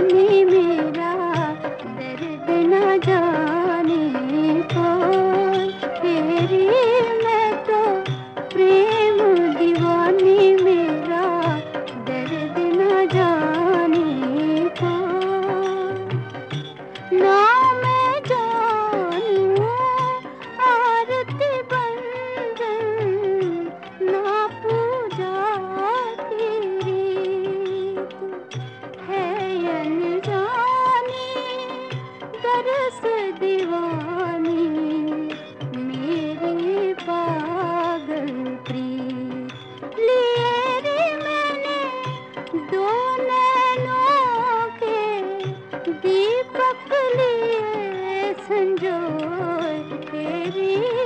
हमें में बरस दीवानी मेरी पागल प्रीत। दो नैनों के दीपक लिए संजोए तेरी